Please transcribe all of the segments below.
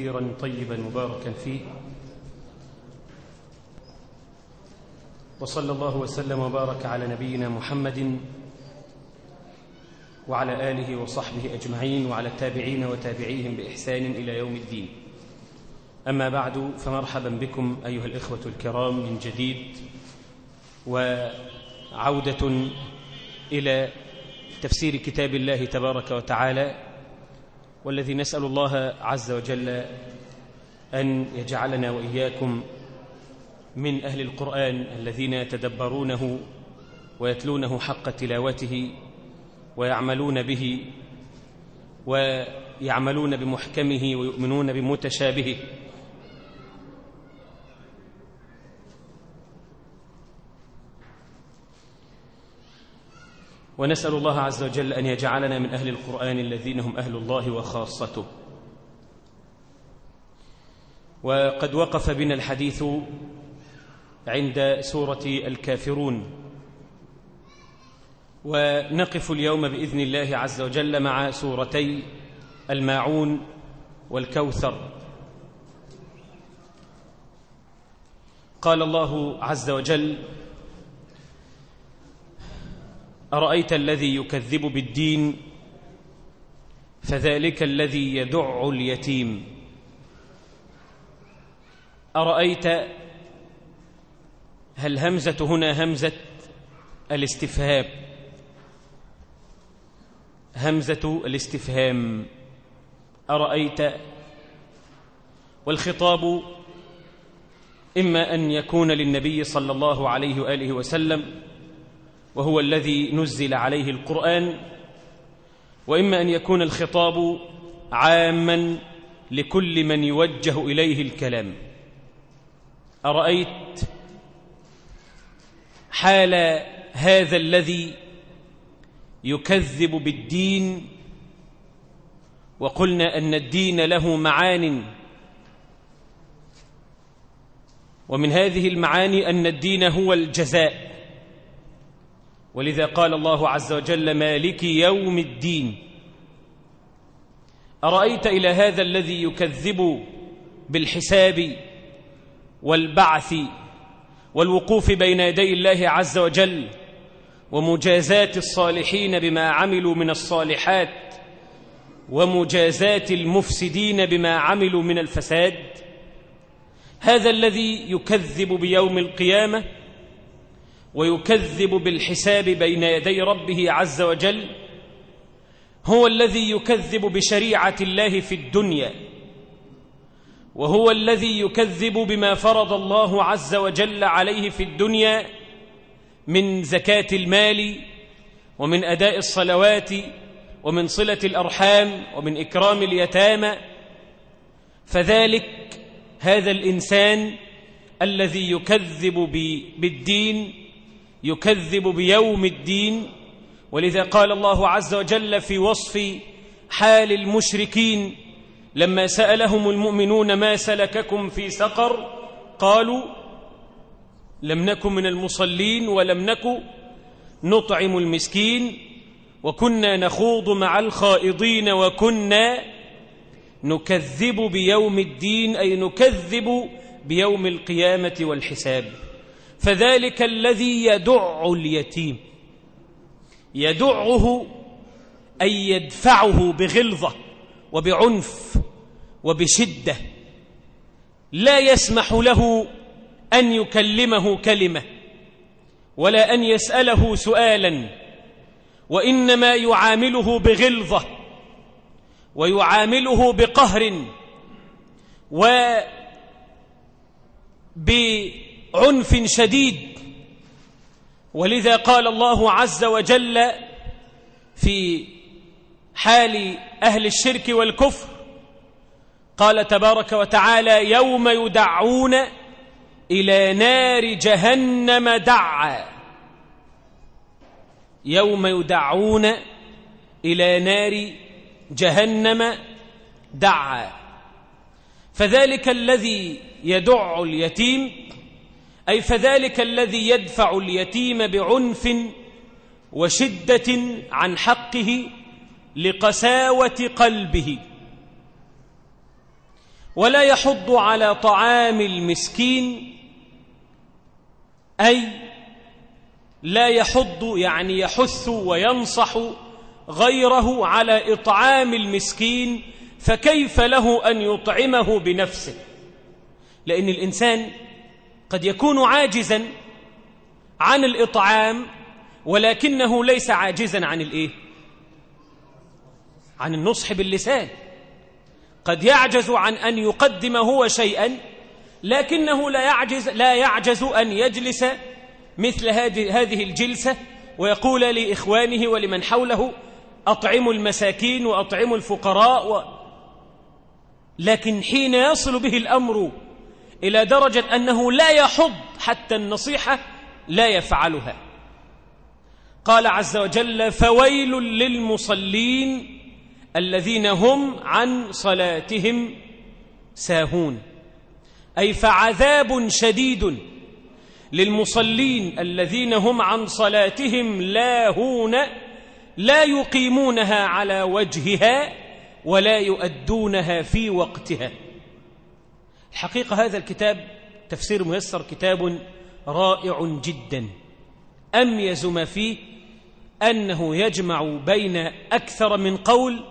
كثيرا طيبا مباركا فيه. وصلى الله وسلم وبارك على نبينا محمد وعلى آله وصحبه أجمعين وعلى التابعين وتابعيهم بإحسان إلى يوم الدين. أما بعد فمرحبا بكم أيها الإخوة الكرام من جديد وعودة إلى تفسير كتاب الله تبارك وتعالى والذي نسأل الله عز وجل أن يجعلنا وإياكم من أهل القرآن الذين يتدبرونه ويتلونه حق تلاوته ويعملون به ويعملون بمحكمه ويؤمنون بمتشابهه ونسأل الله عز وجل أن يجعلنا من أهل القرآن الذين هم أهل الله وخاصته. وقد وقف بنا الحديث عند سورة الكافرون. ونقف اليوم بإذن الله عز وجل مع سورتي الماعون والكوثر. قال الله عز وجل أرأيت الذي يكذب بالدين؟ فذلك الذي يدع اليتيم. أرأيت هل همزة هنا همزة الاستفهام؟ همزة الاستفهام. أرأيت والخطاب إما أن يكون للنبي صلى الله عليه وآله وسلم وهو الذي نزل عليه القرآن وإما أن يكون الخطاب عاما لكل من يوجه إليه الكلام. أرأيت حال هذا الذي يكذب بالدين؟ وقلنا أن الدين له معان. ومن هذه المعاني أن الدين هو الجزاء. ولذا قال الله عز وجل مالك يوم الدين. أرأيت إلى هذا الذي يكذب بالحساب والبعث والوقوف بين يدي الله عز وجل ومجازات الصالحين بما عملوا من الصالحات ومجازات المفسدين بما عملوا من الفساد. هذا الذي يكذب بيوم القيامة ويكذب بالحساب بين يدي ربه عز وجل هو الذي يكذب بشريعة الله في الدنيا وهو الذي يكذب بما فرض الله عز وجل عليه في الدنيا من زكاة المال ومن أداء الصلوات ومن صلة الأرحام ومن إكرام اليتامى فذلك هذا الإنسان الذي يكذب بالدين يكذب بيوم الدين. ولذا قال الله عز وجل في وصف حال المشركين لما سألهم المؤمنون ما سلككم في سقر قالوا لم نكن من المصلين ولم نكن نطعم المسكين وكنا نخوض مع الخائضين وكنا نكذب بيوم الدين أي نكذب بيوم القيامة والحساب. فذلك الذي يدع اليتيم. يدعه أي يدفعه بغلظة وبعنف وبشدة. لا يسمح له أن يكلمه كلمة ولا أن يسأله سؤالا وإنما يعامله بغلظة ويعامله بقهر وبغلظة عنف شديد. ولذا قال الله عز وجل في حال أهل الشرك والكفر قال تبارك وتعالى يوم يدعون إلى نار جهنم دعا. يوم يدعون إلى نار جهنم دعا. فذلك الذي يدع اليتيم أي فذلك الذي يدفع اليتيم بعنف وشدة عن حقه لقساوة قلبه. ولا يحض على طعام المسكين أي لا يحض يعني يحث وينصح غيره على إطعام المسكين فكيف له أن يطعمه بنفسه؟ لأن الإنسان قد يكون عاجزا عن الإطعام ولكنه ليس عاجزا عن الإيه؟ عن النصح باللسان قد يعجز عن أن يقدم هو شيئا لكنه لا يعجز, لا يعجز أن يجلس مثل هذه الجلسة ويقول لإخوانه ولمن حوله أطعموا المساكين وأطعموا الفقراء و... لكن حين يصل به الأمر إلى درجة أنه لا يحض حتى النصيحة لا يفعلها. قال عز وجل فويل للمصلين الذين هم عن صلاتهم ساهون. أي فعذاب شديد للمصلين الذين هم عن صلاتهم لاهون لا يقيمونها على وجهها ولا يؤدونها في وقتها. الحقيقة هذا الكتاب تفسير ميسر كتاب رائع جدا. أميز ما فيه أنه يجمع بين أكثر من قول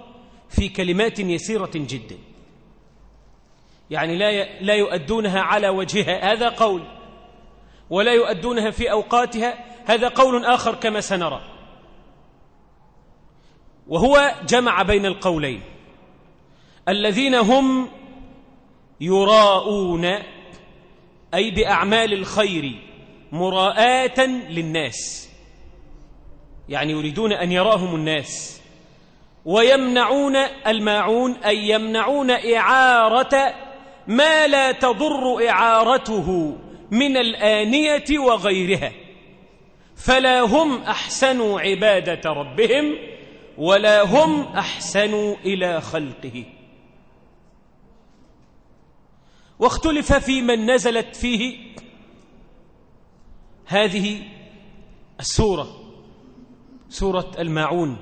في كلمات يسيرة جدا. يعني لا لا يؤدونها على وجهها. هذا قول. ولا يؤدونها في أوقاتها. هذا قول آخر كما سنرى. وهو جمع بين القولين. الذين هم يراءون أي بأعمال الخير مراءة للناس. يعني يريدون أن يراهم الناس. ويمنعون الماعون أي يمنعون إعارة ما لا تضر إعارته من الآنية وغيرها. فلا هم أحسنوا عبادة ربهم ولا هم أحسنوا إلى خلقه. واختلف في من نزلت فيه هذه السورة سورة الماعون.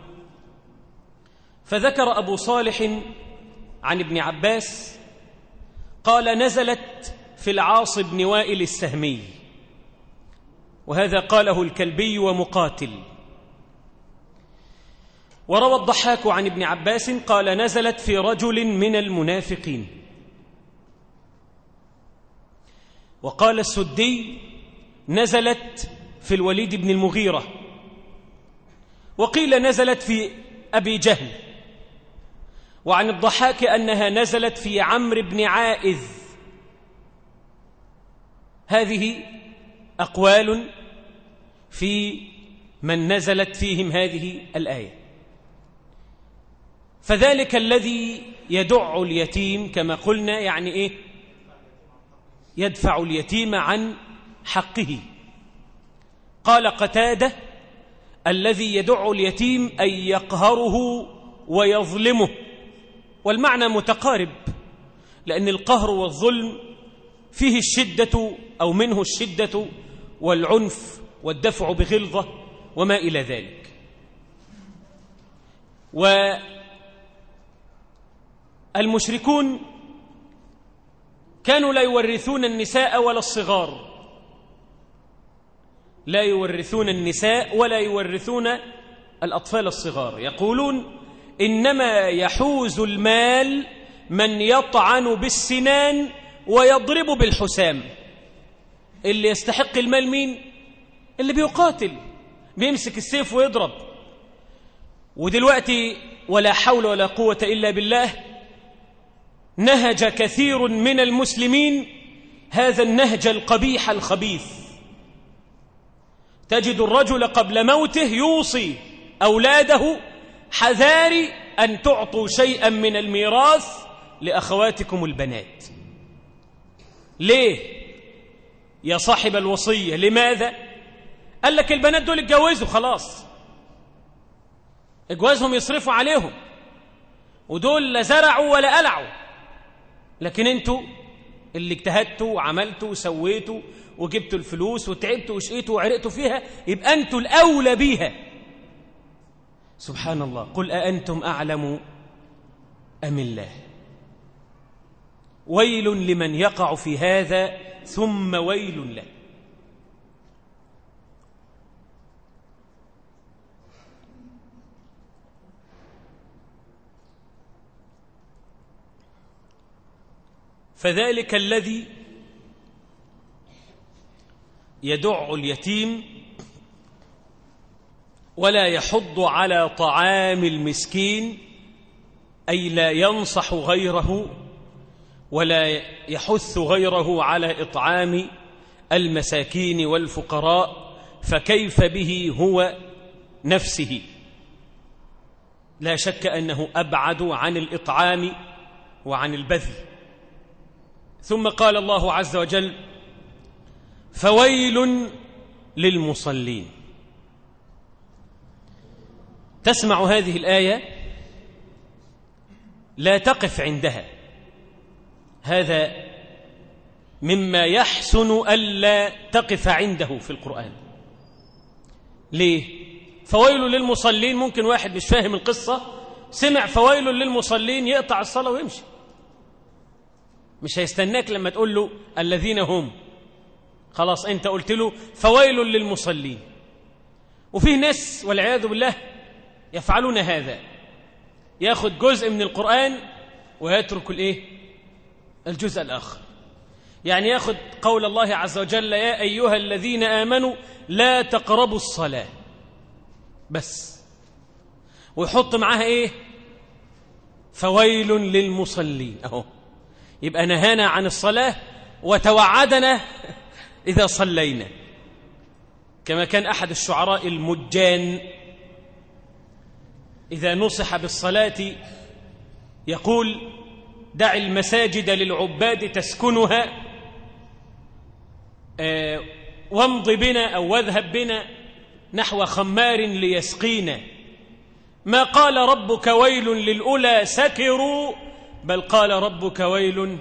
فذكر أبو صالح عن ابن عباس قال نزلت في العاص بن وائل السهمي وهذا قاله الكلبي ومقاتل. وروى الضحاك عن ابن عباس قال نزلت في رجل من المنافقين. وقال السدي نزلت في الوليد بن المغيرة. وقيل نزلت في أبي جهل. وعن الضحاك أنها نزلت في عمرو بن عائذ. هذه أقوال في من نزلت فيهم هذه الآية. فذلك الذي يدع اليتيم كما قلنا يعني إيه؟ يدفع اليتيم عن حقه. قال قتادة الذي يدع اليتيم أن يقهره ويظلمه. والمعنى متقارب لأن القهر والظلم فيه الشدة أو منه الشدة والعنف والدفع بغلظة وما إلى ذلك. والمشركون كانوا لا يورثون النساء ولا الصغار. لا يورثون النساء ولا يورثون الأطفال الصغار. يقولون إنما يحوز المال من يطعن بالسنان ويضرب بالحسام. اللي يستحق المال مين؟ اللي بيقاتل بيمسك السيف ويضرب. ودلوقتي ولا حول ولا قوة إلا بالله نهج كثير من المسلمين هذا النهج القبيح الخبيث. تجد الرجل قبل موته يوصي أولاده حذاري أن تعطوا شيئا من الميراث لأخواتكم البنات. ليه؟ يا صاحب الوصية لماذا؟ قال لك البنات دول اتجوزوا خلاص. اجوازهم يصرفوا عليهم. ودول لا زرعوا ولا قلعوا لكن أنتوا اللي اجتهدتوا وعملتوا وسويتوا وجبتوا الفلوس وتعبتوا وشقيتوا وعرقتوا فيها يبقى أنتوا الأولى بيها. سبحان الله. قل أأنتم أعلم أم الله؟ ويل لمن يقع في هذا ثم ويل له. فذلك الذي يدع اليتيم ولا يحض على طعام المسكين أي لا ينصح غيره ولا يحث غيره على إطعام المساكين والفقراء فكيف به هو نفسه؟ لا شك أنه أبعد عن الإطعام وعن البذل. ثم قال الله عز وجل فويل للمصلين. تسمع هذه الآية؟ لا تقف عندها. هذا مما يحسن ألا تقف عنده في القرآن. ليه؟ فويل للمصلين. ممكن واحد مش فاهم القصة. سمع فويل للمصلين يقطع الصلاة ويمشي. مش هيستناك لما تقول له الذين هم. خلاص انت قلت له فويل للمصلين. وفيه ناس والعياذ بالله يفعلون هذا. ياخذ جزء من القرآن ويترك الإيه؟ الجزء الآخر. يعني ياخذ قول الله عز وجل يا أيها الذين آمنوا لا تقربوا الصلاة. بس. ويحط معاها إيه؟ فويل للمصلين. أهو. يبقى نهانا عن الصلاة وتوعدنا إذا صلينا. كما كان أحد الشعراء المجان إذا نصح بالصلاة يقول دع المساجد للعباد تسكنها آه، وامض بنا أو واذهب بنا نحو خمار ليسقينا. ما قال ربك ويل للأولى سكروا بل قال ربك ويل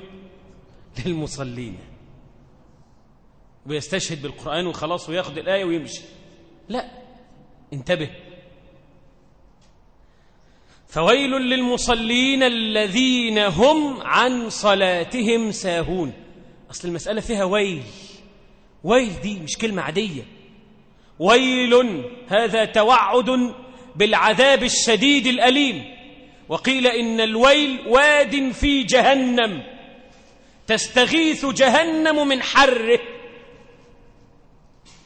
للمصلين. ويستشهد بالقرآن وخلاص وياخد الآية ويمشي. لا انتبه. فويل للمصلين الذين هم عن صلاتهم ساهون. أصل المسألة فيها ويل. ويل دي مش كلمة عادية. ويل هذا توعد بالعذاب الشديد الأليم. وقيل إن الويل واد في جهنم تستغيث جهنم من حره.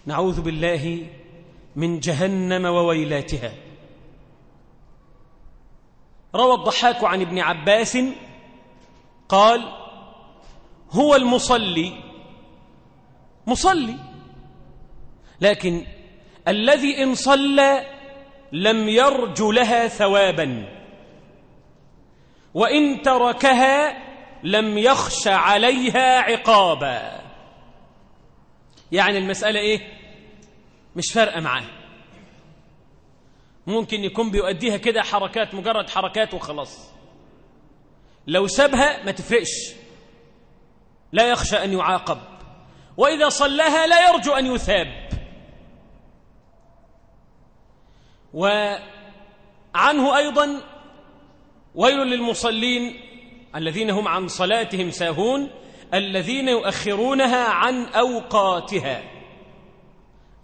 نعوذ بالله من جهنم وويلاتها. روى الضحاك عن ابن عباس قال هو المصلي مصلي لكن الذي إن صلى لم يرج لها ثوابا. وإن تركها لم يخش عليها عقابا. يعني المسألة إيه؟ مش فارقة معاه ممكن يكون بيؤديها كده حركات مجرد حركات وخلاص. لو سابها ما تفرقش. لا يخشى أن يعاقب. وإذا صلاها لا يرجو أن يثاب. وعنه أيضا ويل للمصلين الذين هم عن صلاتهم ساهون الذين يؤخرونها عن أوقاتها.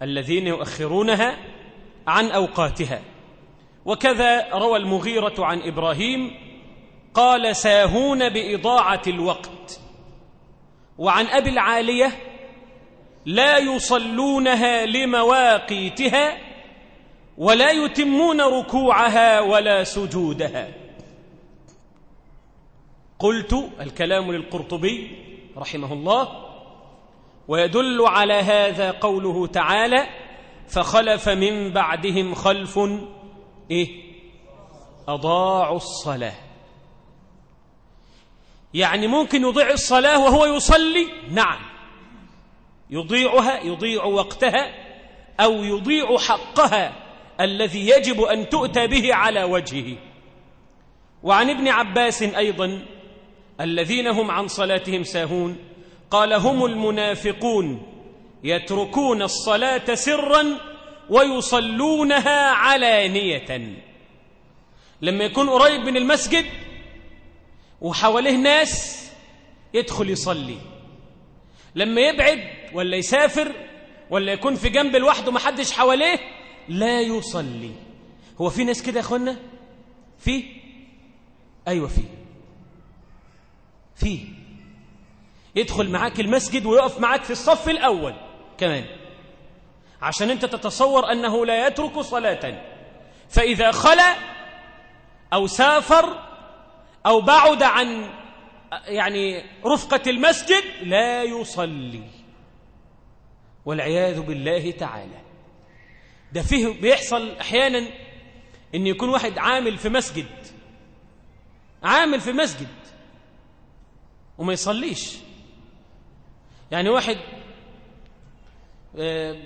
الذين يؤخرونها عن أوقاتها. وكذا روى المغيرة عن إبراهيم قال ساهون بإضاعة الوقت. وعن أبي العالية لا يصلونها لمواقيتها ولا يتمون ركوعها ولا سجودها. قلت الكلام للقرطبي رحمه الله ويدل على هذا قوله تعالى فخلف من بعدهم خلف إيه؟ أضاعوا الصلاة. يعني ممكن يضيع الصلاة وهو يصلي؟ نعم. يضيعها يضيع وقتها أو يضيع حقها الذي يجب أن تؤتى به على وجهه. وعن ابن عباس أيضا الذين هم عن صلاتهم ساهون. قال هم المنافقون يتركون الصلاة سرا ويصلونها علانية. لما يكون قريب من المسجد وحواليه ناس يدخل يصلي. لما يبعد ولا يسافر ولا يكون في جنب لوحده ما حدش حواليه لا يصلي. هو في ناس كده يا اخوانا؟ في؟ أيوه في. في يدخل معاك المسجد ويقف معاك في الصف الأول كمان. عشان أنت تتصور أنه لا يترك صلاة. فإذا خلا أو سافر أو بعد عن يعني رفقة المسجد لا يصلي. والعياذ بالله تعالى. ده فيه بيحصل أحيانا إن يكون واحد عامل في مسجد. عامل في مسجد. وما يصليش. يعني واحد آه،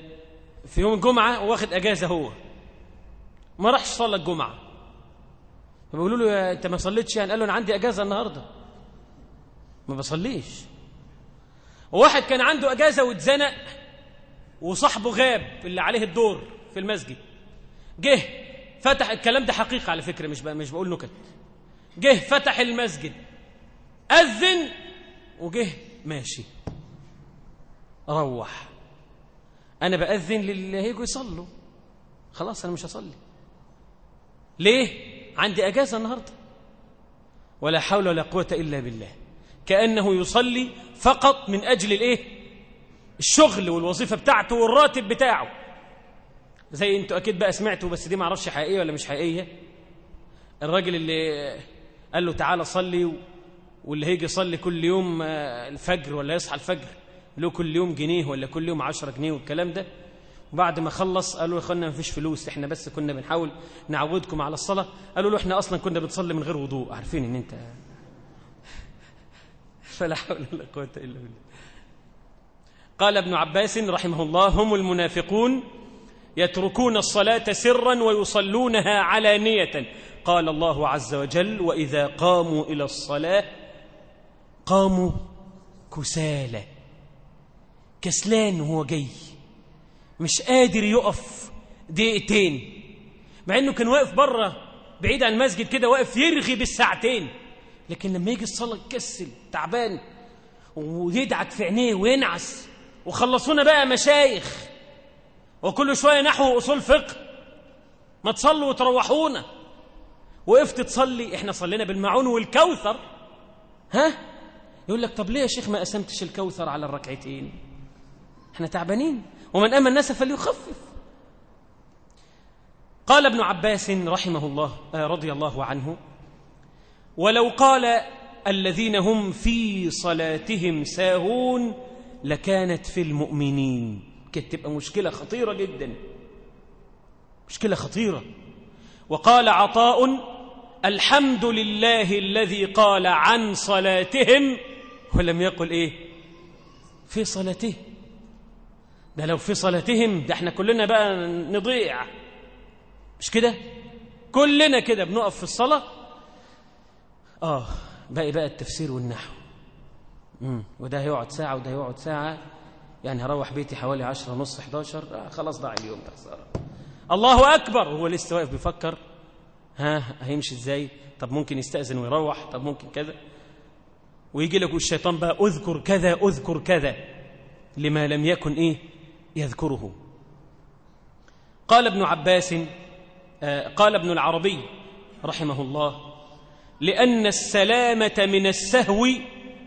في يوم الجمعة واخد أجازة هو. ما راحش صلى الجمعة. فبيقولوا له أنت ما صليتش يعني؟ قال له أنا عندي أجازة النهاردة. ما بصليش. وواحد كان عنده أجازة واتزنق وصاحبه غاب اللي عليه الدور في المسجد. جه فتح الكلام ده حقيقة على فكرة مش مش بقول نكت. جه فتح المسجد. أذن وجه ماشي. روح. أنا بأذن للي هيجوا يصلوا. خلاص أنا مش هصلي. ليه؟ عندي أجازة النهاردة. ولا حول ولا قوة إلا بالله. كأنه يصلي فقط من أجل الإيه؟ الشغل والوظيفة بتاعته والراتب بتاعه. زي أنتوا أكيد بقى سمعتوا بس دي معرفش حقيقية ولا مش حقيقية. الراجل اللي قال له تعالى صلي واللي هيجي يصلي كل يوم الفجر ولا يصحى الفجر له كل يوم جنيه ولا كل يوم عشرة جنيه والكلام ده. وبعد ما خلص قالوا يا إخوانا مفيش فلوس إحنا بس كنا بنحاول نعودكم على الصلاة. قالوا له إحنا أصلا كنا بنصلي من غير وضوء عارفين إن أنت فلا حول ولا قوة إلا بالله. قال ابن عباس رحمه الله هم المنافقون يتركون الصلاة سرا ويصلونها علانية. قال الله عز وجل وإذا قاموا إلى الصلاة قاموا كسالى. كسلان وهو جاي. مش قادر يقف دقيقتين. مع إنه كان واقف بره بعيد عن المسجد كده واقف يرغي بالساعتين. لكن لما يجي الصلاة يكسل تعبان ويدعك في عينيه وينعس. وخلصونا بقى مشايخ. وكل شوية نحو أصول فقه. ما تصلوا وتروحونا. وقفت تصلي. إحنا صلينا بالمعون والكوثر. ها؟ يقول لك طب ليه يا شيخ ما قسمتش الكوثر على الركعتين؟ إحنا تعبانين. ومن أما الناس فليخفف. قال ابن عباس رحمه الله رضي الله عنه ولو قال الذين هم في صلاتهم ساهون لكانت في المؤمنين. كانت تبقى مشكلة خطيرة جدا. مشكلة خطيرة. وقال عطاء الحمد لله الذي قال عن صلاتهم ولم يقل إيه؟ في صلاته ده لو في صلاتهم ده إحنا كلنا بقى نضيع. مش كده؟ كلنا كده بنقف في الصلاة. آه باقي بقى التفسير والنحو. مم. وده هيقعد ساعة وده هيقعد ساعة. يعني هروح بيتي حوالي عشرة نص 11 آه خلاص ضاع اليوم ده خسارة الله أكبر. وهو لسه واقف بيفكر. ها هيمشي إزاي؟ طب ممكن يستأذن ويروح. طب ممكن كذا. ويجي لك الشيطان بقى أذكر كذا أذكر كذا. لما لم يكن إيه؟ يذكره. قال ابن عباس آه قال ابن العربي رحمه الله لأن السلامة من السهو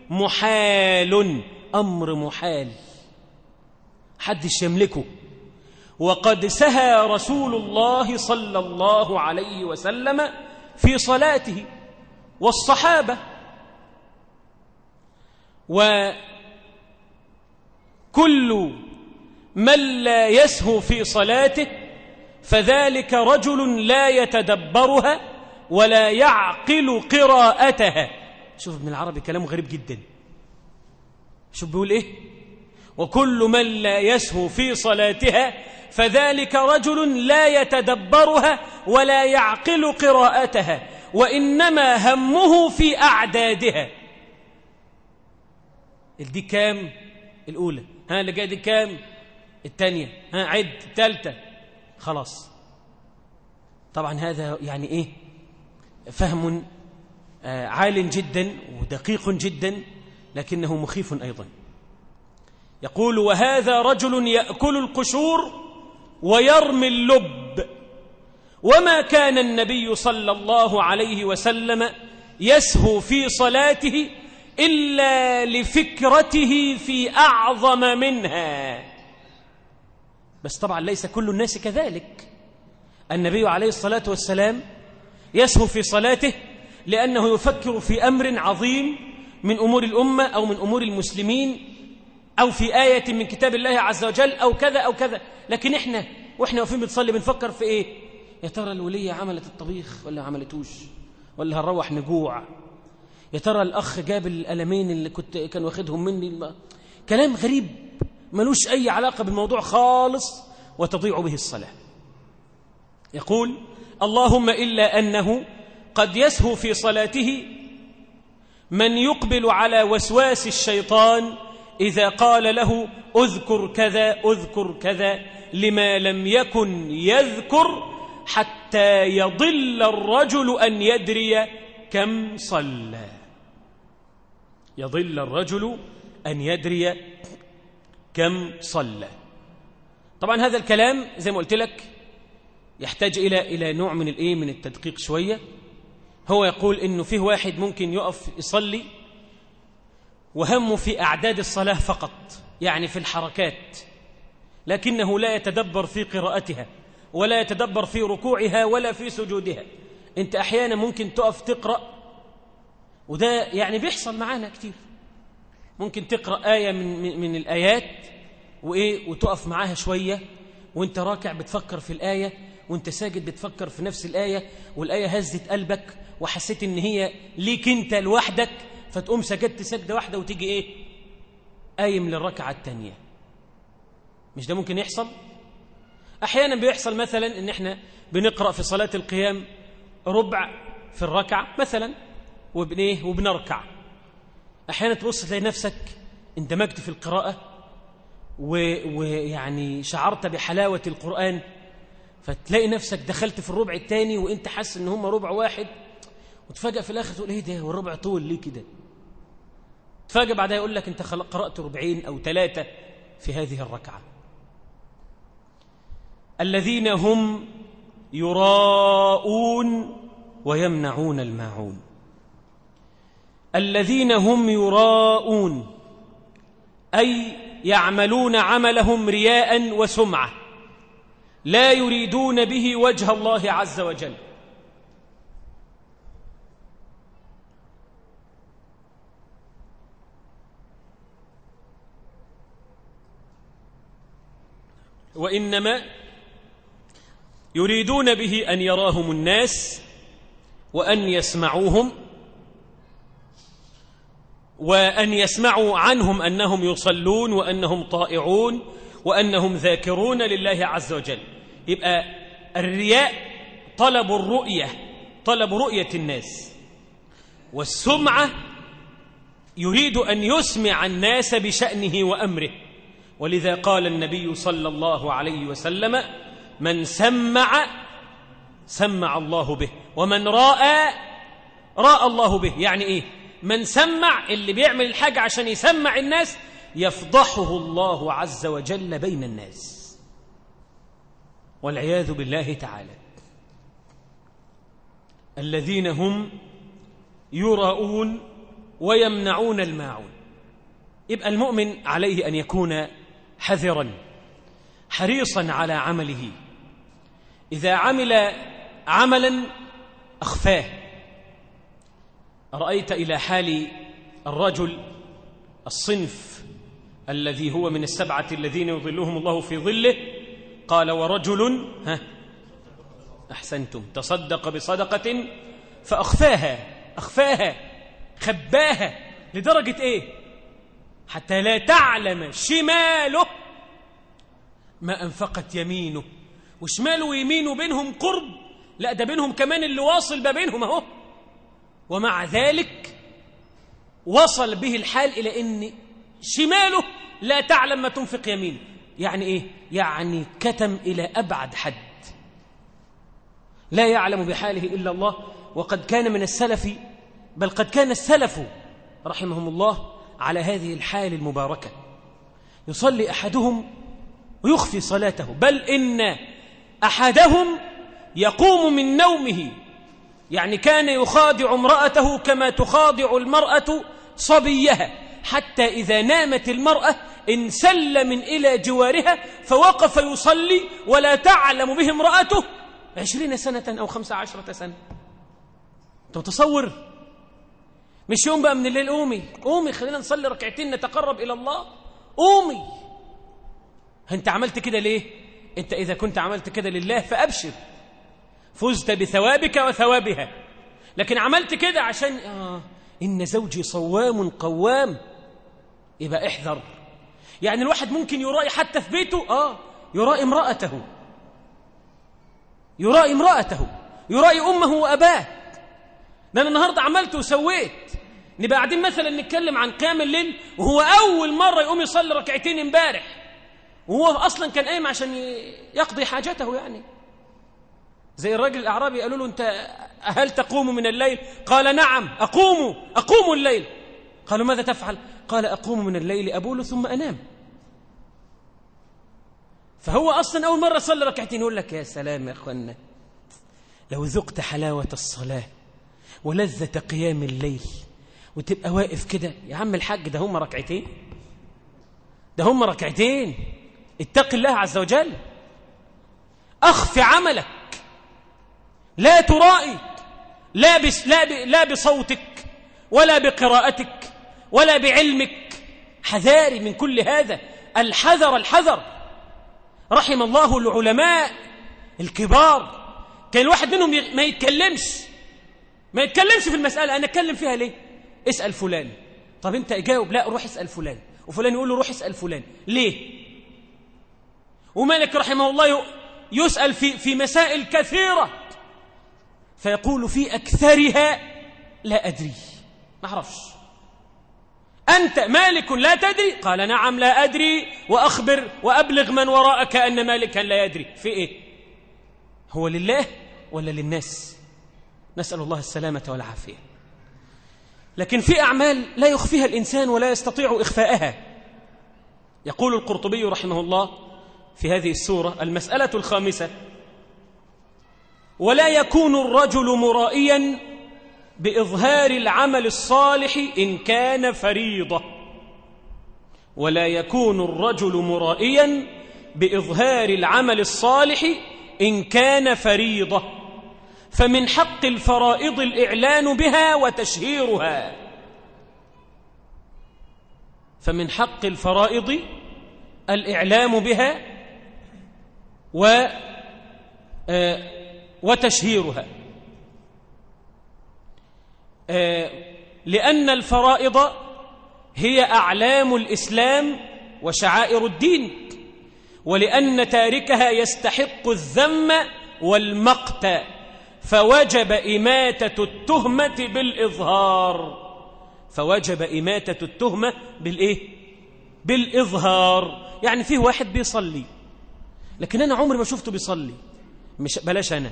محال أمر محال. حدش يملكه. وقد سهى رسول الله صلى الله عليه وسلم في صلاته والصحابة. وكل من لا يسهو في صلاته فذلك رجل لا يتدبرها ولا يعقل قراءتها. شوف ابن العربي كلامه غريب جدا. شوف بيقول إيه؟ وكل من لا يسهو في صلاتها فذلك رجل لا يتدبرها ولا يعقل قراءتها وإنما همه في أعدادها. دي كام؟ الأولى. ها اللي جاي دي كام؟ الثانية ها عد. الثالثة خلاص. طبعا هذا يعني إيه؟ فهم عال جدا ودقيق جدا لكنه مخيف أيضا. يقول وهذا رجل يأكل القشور ويرمي اللب. وما كان النبي صلى الله عليه وسلم يسهو في صلاته إلا لفكرته في أعظم منها. بس طبعا ليس كل الناس كذلك. النبي عليه الصلاة والسلام يسهو في صلاته لأنه يفكر في أمر عظيم من أمور الأمة أو من أمور المسلمين أو في آية من كتاب الله عز وجل أو كذا أو كذا. لكن إحنا وإحنا واقفين بنصلي بنفكر في إيه؟ يا ترى الولية عملت الطبيخ ولا عملتوش؟ ولا هنروح نجوع؟ يا ترى الأخ جاب الألمين اللي كنت كان واخدهم مني؟ كلام غريب. ملوش أي علاقة بالموضوع خالص وتضيع به الصلاة. يقول اللهم إلا أنه قد يسهو في صلاته من يقبل على وسواس الشيطان إذا قال له أذكر كذا أذكر كذا لما لم يكن يذكر حتى يضل الرجل أن يدري كم صلى. يضل الرجل أن يدري كم صلى. طبعا هذا الكلام زي ما قلت لك يحتاج إلى إلى نوع من الإيه من التدقيق شوية. هو يقول إنه فيه واحد ممكن يقف يصلي وهمه في أعداد الصلاة فقط يعني في الحركات لكنه لا يتدبر في قراءتها ولا يتدبر في ركوعها ولا في سجودها. أنت أحيانا ممكن تقف تقرأ وده يعني بيحصل معانا كتير. ممكن تقرأ آية من من, من الآيات وإيه وتقف معاها شوية وإنت راكع بتفكر في الآية وإنت ساجد بتفكر في نفس الآية والآية هزت قلبك وحسيت إن هي ليك إنت لوحدك فتقوم سجدت سجدة واحدة وتيجي إيه؟ قايم للركعة الثانية مش ده ممكن يحصل؟ أحيانا بيحصل مثلا إن إحنا بنقرأ في صلاة القيام ربع في الركعة مثلا. وبنيه وبنركع أحيانا تبص تلاقي نفسك اندمجت في القراءة ويعني شعرت بحلاوة القرآن فتلاقي نفسك دخلت في الربع الثاني وانت حاسس إن هم ربع واحد وتفاجئ في الآخر تقول إيه ده والربع طول ليه كده؟ تفاجئ بعدها يقول لك أنت قرأت ربعين أو ثلاثة في هذه الركعة. الذين هم يراءون ويمنعون الماعون. الذين هم يراءون أي يعملون عملهم رياء وسمعة لا يريدون به وجه الله عز وجل. وإنما يريدون به أن يراهم الناس وأن يسمعوهم وأن يسمعوا عنهم أنهم يصلون وأنهم طائعون وأنهم ذاكرون لله عز وجل. يبقى الرياء طلب الرؤية طلب رؤية الناس. والسمعة يريد أن يسمع الناس بشأنه وأمره. ولذا قال النبي صلى الله عليه وسلم من سمع سمع الله به ومن رأى رأى الله به. يعني إيه؟ من سمع اللي بيعمل الحاجة عشان يسمع الناس يفضحه الله عز وجل بين الناس. والعياذ بالله تعالى. الذين هم يراؤون ويمنعون الماعون. يبقى المؤمن عليه أن يكون حذرا حريصا على عمله. إذا عمل عملا أخفاه. رأيت إلى حال الرجل الصنف الذي هو من السبعة الذين يظلهم الله في ظله قال ورجل ها أحسنتم تصدق بصدقة فأخفاها أخفاها خباها لدرجة إيه؟ حتى لا تعلم شماله. ما أنفقت يمينه وشماله ويمينه بينهم قرب لا ده بينهم كمان اللي واصل ما بينهم أهو. ومع ذلك وصل به الحال إلى أن شماله لا تعلم ما تنفق يمينه. يعني إيه؟ يعني كتم إلى أبعد حد. لا يعلم بحاله إلا الله. وقد كان من السلف بل قد كان السلف رحمهم الله على هذه الحال المباركة. يصلي أحدهم ويخفي صلاته. بل إن أحدهم يقوم من نومه يعني كان يخادع امرأته كما تخادع المرأة صبيها حتى إذا نامت المرأة انسل من إلى جوارها فوقف يصلي ولا تعلم به امرأته عشرين سنة أو خمسة عشرة سنة. تتصور مش يوم بقى من الليل قومي قومي خلينا نصلي ركعتين نتقرب إلى الله. قومي. أنت عملت كده ليه؟ أنت إذا كنت عملت كده لله فأبشر. فزت بثوابك وثوابها. لكن عملت كده عشان آه إن زوجي صوام قوام. يبقى احذر. يعني الواحد ممكن يرائي حتى في بيته آه يرائي امرأته. يرائي امرأته. يرائي أمه وأباه. ده أنا النهاردة عملت وسويت. نبقى قاعدين مثلا نتكلم عن قيام الليل وهو أول مرة يقوم يصلي ركعتين امبارح. وهو أصلا كان قايم عشان يقضي حاجته يعني. زي الراجل الأعرابي قالوا له أنت هل تقوم من الليل؟ قال نعم أقوم أقوم الليل. قالوا ماذا تفعل؟ قال أقوم من الليل أبول ثم أنام. فهو أصلا أول مرة صلى ركعتين يقول لك يا سلام يا أخوانا لو ذقت حلاوة الصلاة ولذة قيام الليل وتبقى واقف كده يا عم الحاج ده هم ركعتين ده هم ركعتين اتق الله عز وجل. أخف عملك. لا ترائي لا, بس لا, ب لا بصوتك ولا بقراءتك ولا بعلمك. حذاري من كل هذا. الحذر الحذر. رحم الله العلماء الكبار. كان الواحد منهم ما يتكلمش. ما يتكلمش في المسألة أنا أتكلم فيها ليه؟ اسأل فلان. طب أنت جاوب لا روح اسأل فلان. وفلان يقول له روح اسأل فلان. ليه؟ ومالك رحمه الله يسأل في, في مسائل كثيرة. فيقول في أكثرها لا أدري. ما أعرفش. أنت مالك لا تدري؟ قال نعم لا أدري. وأخبر وأبلغ من وراءك أن مالكا لا يدري. في إيه؟ هو لله ولا للناس؟ نسأل الله السلامة والعافية. لكن في أعمال لا يخفيها الإنسان ولا يستطيع إخفاءها. يقول القرطبي رحمه الله في هذه السورة المسألة الخامسة ولا يكون الرجل مرائيا بإظهار العمل الصالح إن كان فريضة. ولا يكون الرجل مرائيا بإظهار العمل الصالح إن كان فريضة. فمن حق الفرائض الإعلان بها وتشهيرها. فمن حق الفرائض الإعلام بها و آه، وتشهيرها. آه، لأن الفرائض هي أعلام الإسلام وشعائر الدين ولأن تاركها يستحق الذم والمقت فوجب إماتة التهمة بالإظهار. فوجب إماتة التهمة بالإيه؟ بالإظهار. يعني فيه واحد بيصلي لكن أنا عمري ما شفته بيصلي. مش بلاش أنا.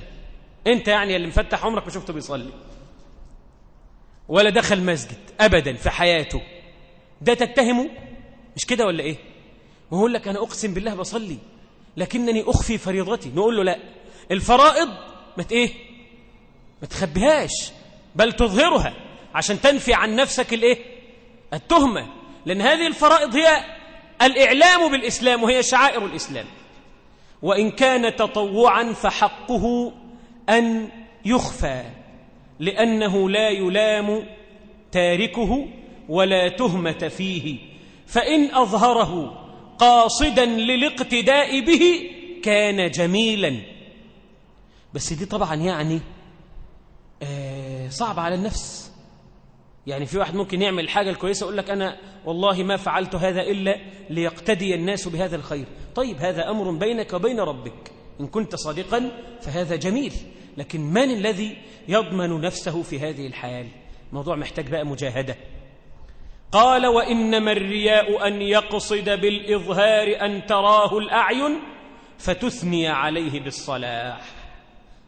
أنت يعني اللي مفتح عمرك ما شفته بيصلي. ولا دخل مسجد أبدا في حياته. ده تتهمه؟ مش كده ولا إيه؟ ويقول لك أنا أقسم بالله بصلي لكنني أخفي فريضتي. نقول له لا. الفرائض ما إيه؟ ما تخبيهاش بل تظهرها عشان تنفي عن نفسك الإيه؟ التهمة. لأن هذه الفرائض هي الإعلام بالإسلام وهي شعائر الإسلام. وإن كان تطوعا فحقه أن يخفى لأنه لا يلام تاركه ولا تهمة فيه. فإن أظهره قاصدا للاقتداء به كان جميلا. بس دي طبعا يعني آه صعب على النفس. يعني في واحد ممكن يعمل الحاجة الكويسة يقول لك أنا والله ما فعلت هذا إلا ليقتدي الناس بهذا الخير. طيب هذا أمر بينك وبين ربك. إن كنت صادقا فهذا جميل لكن من الذي يضمن نفسه في هذه الحال؟ موضوع محتاج بقى مجاهدة. قال وإنما الرياء أن يقصد بالإظهار أن تراه الأعين فتثني عليه بالصلاح.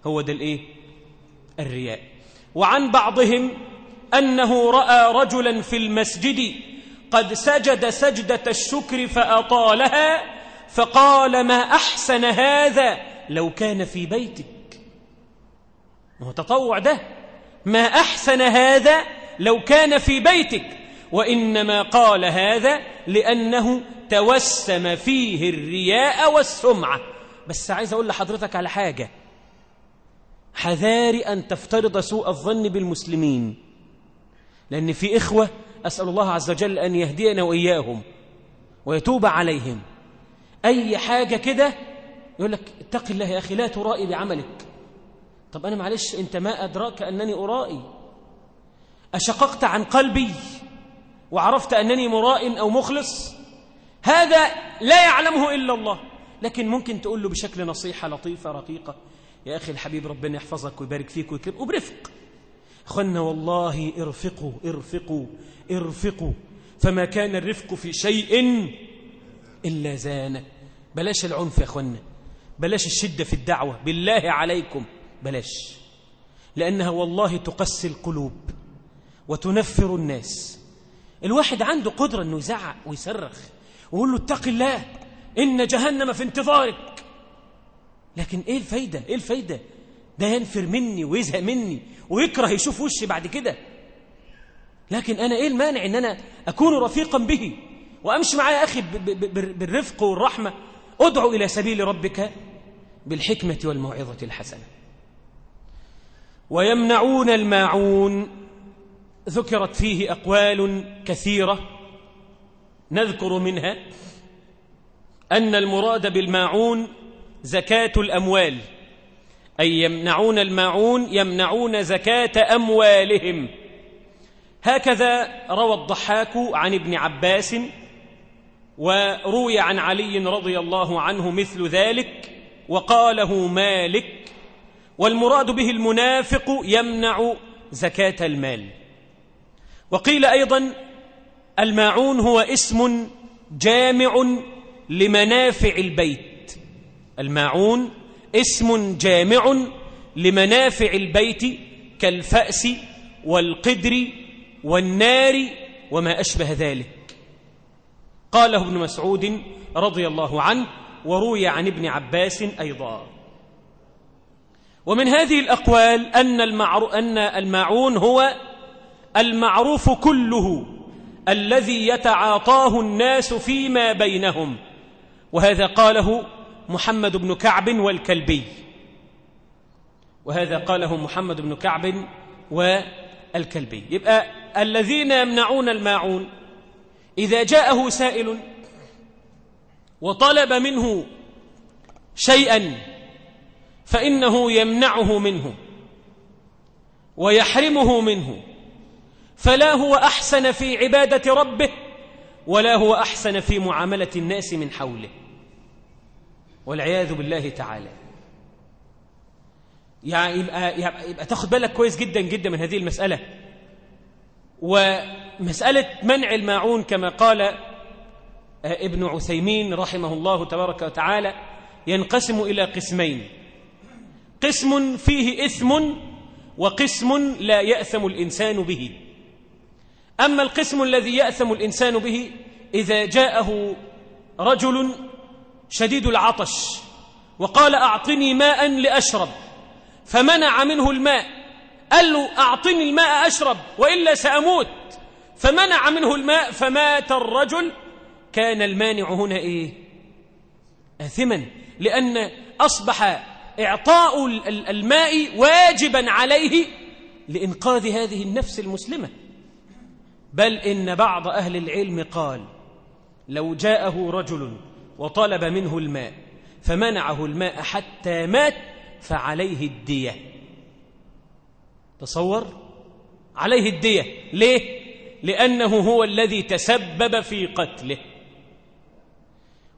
هو ده الإيه؟ الرياء. وعن بعضهم أنه رأى رجلا في المسجد قد سجد سجدة الشكر فأطالها فقال ما أحسن هذا لو كان في بيتك. هو تطوع ده. ما أحسن هذا لو كان في بيتك. وإنما قال هذا لأنه توسم فيه الرياء والسمعة. بس عايز أقول لحضرتك على حاجة. حذاري أن تفترض سوء الظن بالمسلمين. لأن في إخوة أسأل الله عز وجل أن يهدينا وإياهم ويتوب عليهم. أي حاجة كده يقول لك اتق الله يا أخي لا ترائي بعملك. طب أنا معلش أنت ما أدراك أنني أرائي. أشققت عن قلبي وعرفت أنني مراء أو مخلص. هذا لا يعلمه إلا الله. لكن ممكن تقول له بشكل نصيحة لطيفة رقيقة يا أخي الحبيب ربنا يحفظك ويبارك فيك ويكرم وبرفق. أخوانا والله ارفقوا ارفقوا ارفقوا. فما كان الرفق في شيء إلا زانه. بلاش العنف يا أخوانا. بلاش الشدة في الدعوة. بالله عليكم. بلاش. لأنها والله تقسي القلوب وتنفر الناس. الواحد عنده قدرة أنه يزعق ويصرخ ويقول له اتق الله. إن جهنم في انتظارك. لكن إيه الفايدة؟ إيه الفايدة؟ ده ينفر مني ويزهق مني ويكره يشوف وشي بعد كده. لكن أنا إيه المانع أن أنا أكون رفيقا به؟ وأمشي معاه يا أخي بالرفق والرحمة. ادعو إلى سبيل ربك بالحكمة والموعظة الحسنة. ويمنعون الماعون. ذكرت فيه أقوال كثيرة نذكر منها أن المراد بالماعون زكاة الأموال. أي يمنعون الماعون يمنعون زكاة أموالهم. هكذا روى الضحاك عن ابن عباس وروي عن علي رضي الله عنه مثل ذلك وقاله مالك والمراد به المنافق يمنع زكاة المال. وقيل أيضا الماعون هو اسم جامع لمنافع البيت. الماعون اسم جامع لمنافع البيت كالفأس والقدر والنار وما أشبه ذلك. قاله ابن مسعود رضي الله عنه وروي عن ابن عباس أيضا. ومن هذه الأقوال أن, المعرو أن الماعون هو المعروف كله الذي يتعاطاه الناس فيما بينهم وهذا قاله محمد بن كعب والكلبي. وهذا قاله محمد بن كعب والكلبي. يبقى الذين يمنعون الماعون إذا جاءه سائل وطلب منه شيئا فإنه يمنعه منه ويحرمه منه فلا هو أحسن في عبادة ربه ولا هو أحسن في معاملة الناس من حوله. والعياذ بالله تعالى. يعني يبقى, يبقى, يبقى تاخد بالك كويس جدا جدا من هذه المسألة. ومسألة منع الماعون كما قال ابن عثيمين رحمه الله تبارك وتعالى ينقسم إلى قسمين. قسم فيه إثم وقسم لا يأثم الإنسان به. أما القسم الذي يأثم الإنسان به إذا جاءه رجل شديد العطش وقال أعطني ماء لأشرب فمنع منه الماء قال له أعطني الماء أشرب وإلا سأموت. فمنع منه الماء فمات الرجل. كان المانع هنا إيه؟ آثما لأن أصبح إعطاء الماء واجبا عليه لإنقاذ هذه النفس المسلمة. بل إن بعض أهل العلم قال لو جاءه رجل وطلب منه الماء فمنعه الماء حتى مات فعليه الدية. تصور؟ عليه الدية. ليه؟ لأنه هو الذي تسبب في قتله.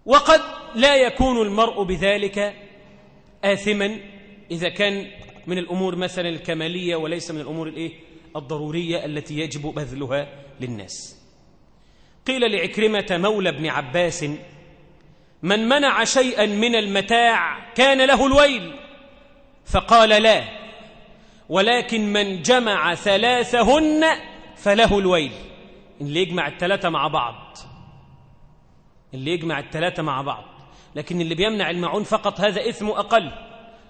وقد لا يكون المرء بذلك آثما إذا كان من الأمور مثلا الكمالية وليس من الأمور الإيه؟ الضرورية التي يجب بذلها للناس. قيل لعكرمة مولى ابن عباس من منع شيئا من المتاع كان له الويل. فقال لا ولكن من جمع ثلاثهن فله الويل. اللي يجمع الثلاثة مع بعض. اللي يجمع الثلاثة مع بعض. لكن اللي بيمنع المعون فقط هذا إثم أقل.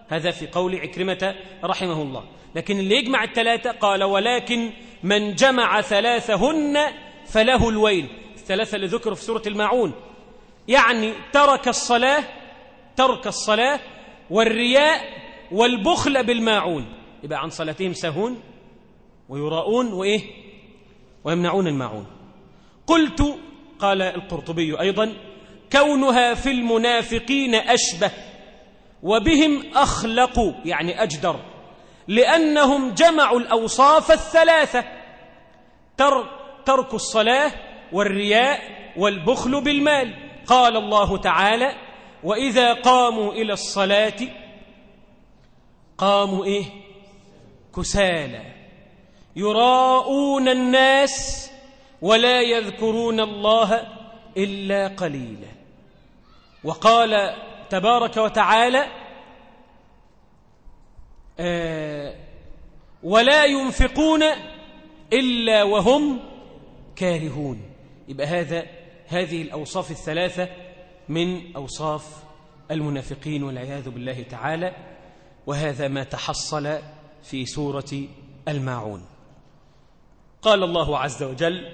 هذا في قول عكرمة رحمه الله. لكن اللي يجمع الثلاثة قال ولكن من جمع ثلاثهن فله الويل. الثلاثة اللي ذكروا في سورة الماعون. يعني ترك الصلاة ترك الصلاة والرياء والبخل بالماعون. يبقى عن صلاتهم سهون ويراؤون وإيه؟ ويمنعون الماعون. قلت قال القرطبي أيضا كونها في المنافقين أشبه وبهم أخلقوا يعني أجدر لأنهم جمعوا الأوصاف الثلاثة ترك الصلاة والرياء والبخل بالمال. قال الله تعالى وإذا قاموا إلى الصلاة قاموا إيه؟ كسالى. يراءون الناس ولا يذكرون الله إلا قليلا. وقال تبارك وتعالى آه ولا ينفقون إلا وهم كارهون. يبقى هذا هذه الأوصاف الثلاثة من أوصاف المنافقين والعياذ بالله تعالى وهذا ما تحصل في سورة الماعون. قال الله عز وجل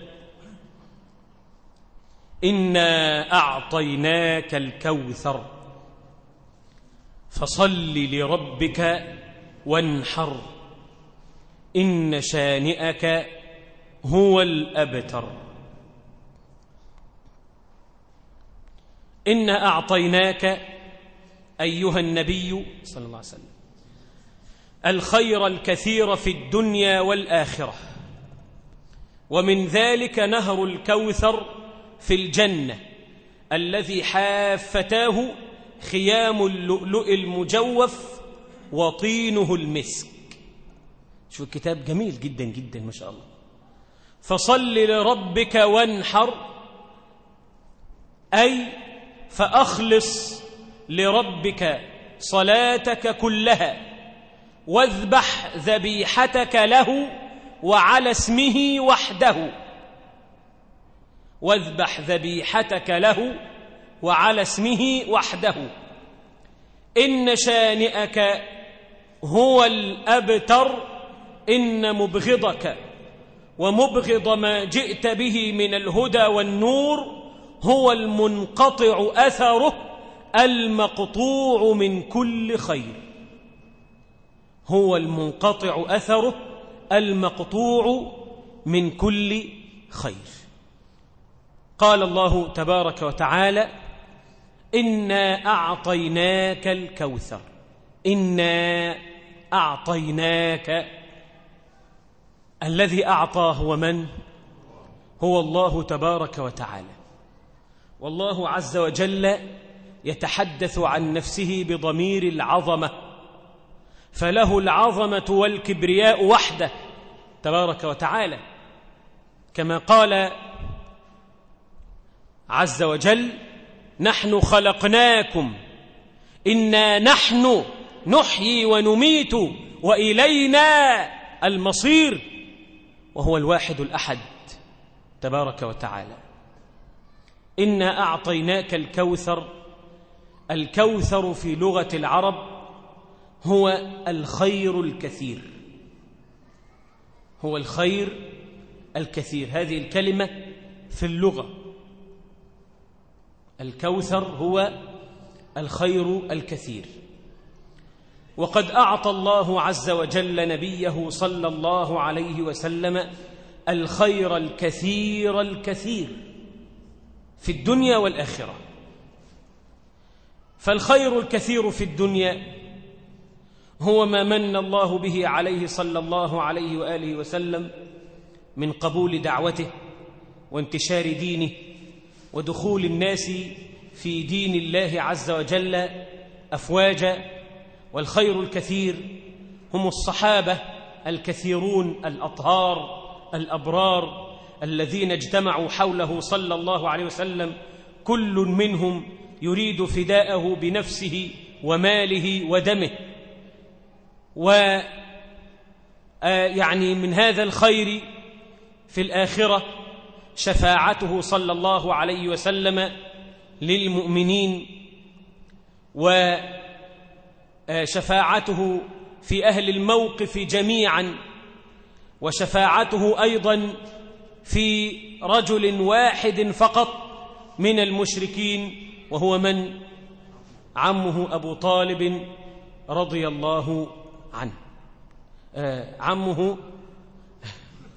إنا أعطيناك الكوثر فصل لربك وانحر إن شانئك هو الأبتر. إنا أعطيناك أيها النبي صلى الله عليه وسلم الخير الكثير في الدنيا والآخرة. ومن ذلك نهر الكوثر في الجنة الذي حافتاه خيام اللؤلؤ المجوف وطينه المسك. شو الكتاب جميل جدا جدا ما شاء الله. فصل لربك وانحر أي فأخلص لربك صلاتك كلها واذبح ذبيحتك له وعلى اسمه وحده. واذبح ذبيحتك له وعلى اسمه وحده. إن شانئك هو الأبتر إن مبغضك ومبغض ما جئت به من الهدى والنور هو المنقطع أثره المقطوع من كل خير. هو المنقطع أثره المقطوع من كل خير. قال الله تبارك وتعالى إنا أعطيناك الكوثر. إنا أعطيناك الذي أعطى هو من؟ هو الله تبارك وتعالى. والله عز وجل يتحدث عن نفسه بضمير العظمة فله العظمة والكبرياء وحده تبارك وتعالى كما قال عز وجل نحن خلقناكم إنا نحن نحيي ونميت وإلينا المصير وهو الواحد الأحد تبارك وتعالى. إنا أعطيناك الكوثر الكوثر في لغة العرب هو الخير الكثير. هو الخير الكثير. هذه الكلمة في اللغة. الكوثر هو الخير الكثير. وقد أعطى الله عز وجل نبيه صلى الله عليه وسلم الخير الكثير الكثير في الدنيا والآخرة. فالخير الكثير في الدنيا هو ما من الله به عليه صلى الله عليه وآله وسلم من قبول دعوته وانتشار دينه ودخول الناس في دين الله عز وجل أفواجا والخير الكثير هم الصحابة الكثيرون الأطهار الأبرار الذين اجتمعوا حوله صلى الله عليه وسلم كل منهم يريد فداءه بنفسه وماله ودمه و آه، يعني من هذا الخير في الآخرة شفاعته صلى الله عليه وسلم للمؤمنين وشفاعته في أهل الموقف جميعا وشفاعته أيضا في رجل واحد فقط من المشركين وهو من؟ عمه أبو طالب رضي الله عنه آه عمه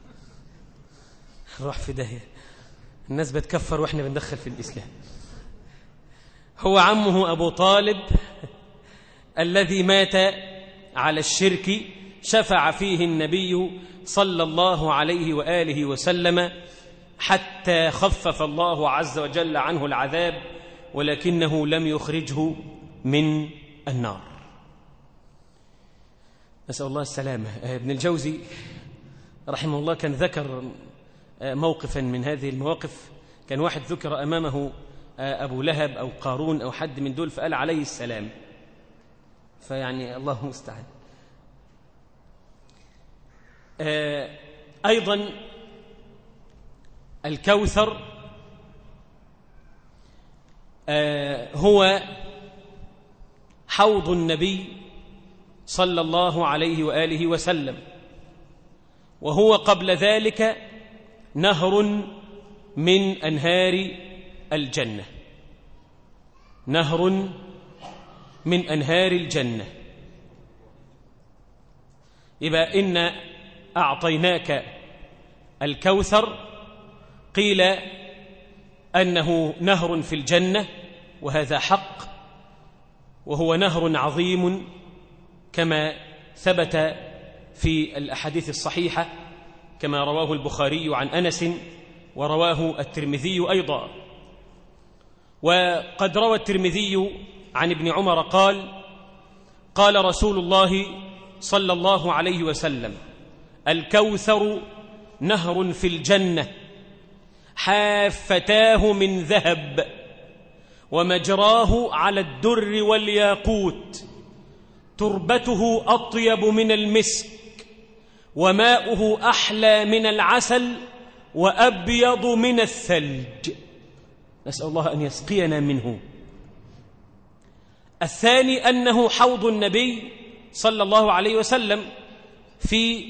راح في داهية. الناس بتكفر وإحنا بندخل في الإسلام. هو عمه أبو طالب الذي مات على الشرك شفع فيه النبي صلى الله عليه وآله وسلم حتى خفف الله عز وجل عنه العذاب ولكنه لم يخرجه من النار. نسأل الله السلامة. ابن الجوزي رحمه الله كان ذكر موقفا من هذه المواقف. كان واحد ذكر أمامه أبو لهب أو قارون أو حد من دول فقال عليه السلام. فيعني الله المستعان. أيضا الكوثر هو حوض النبي صلى الله عليه وآله وسلم. وهو قبل ذلك نهر من أنهار الجنة. نهر من أنهار الجنة. يبقى إن أعطيناك الكوثر قيل أنه نهر في الجنة وهذا حق وهو نهر عظيم كما ثبت في الأحاديث الصحيحة كما رواه البخاري عن أنس ورواه الترمذي أيضا. وقد روى الترمذي عن ابن عمر قال قال رسول الله صلى الله عليه وسلم الكوثر نهر في الجنة حافتاه من ذهب ومجراه على الدر والياقوت. تربته أطيب من المسك وماؤه أحلى من العسل وأبيض من الثلج. نسأل الله أن يسقينا منه. الثاني أنه حوض النبي صلى الله عليه وسلم في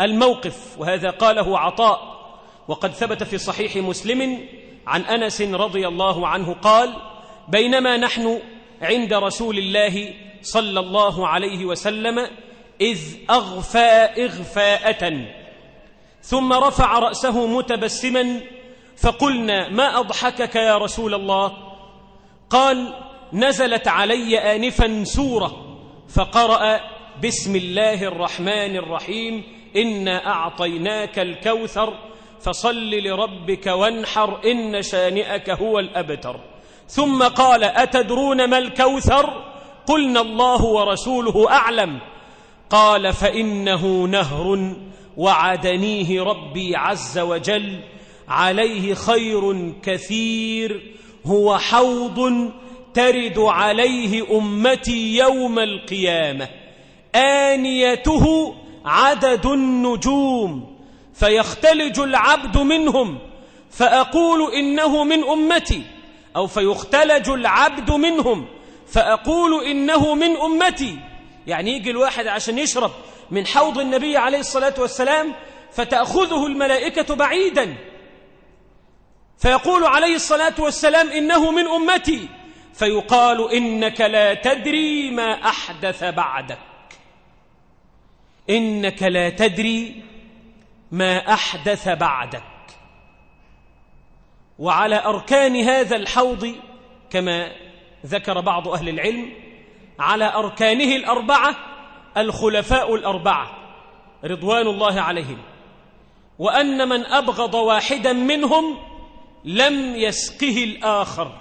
الموقف وهذا قاله عطاء وقد ثبت في صحيح مسلم عن أنس رضي الله عنه قال بينما نحن عند رسول الله صلى الله عليه وسلم إذ أغفى إغفاءة. ثم رفع رأسه متبسما فقلنا ما أضحكك يا رسول الله؟ قال نزلت علي آنفا سورة فقرأ بسم الله الرحمن الرحيم إنا أعطيناك الكوثر فصل لربك وانحر إن شانئك هو الأبتر. ثم قال أتدرون ما الكوثر؟ قلنا الله ورسوله أعلم. قال فإنه نهر وعدنيه ربي عز وجل. عليه خير كثير. هو حوض ترد عليه أمتي يوم القيامة. آنيته عدد النجوم. فيختلج العبد منهم. فأقول إنه من أمتي. أو فيختلج العبد منهم. فأقول إنه من أمتي. يعني يجي الواحد عشان يشرب من حوض النبي عليه الصلاة والسلام فتأخذه الملائكة بعيدا. فيقول عليه الصلاة والسلام إنه من أمتي. فيقال إنك لا تدري ما أحدث بعدك. إنك لا تدري ما أحدث بعدك. وعلى أركان هذا الحوض كما ذكر بعض أهل العلم على أركانه الأربعة الخلفاء الأربعة رضوان الله عليهم وأن من أبغض واحدا منهم لم يسقه الآخر.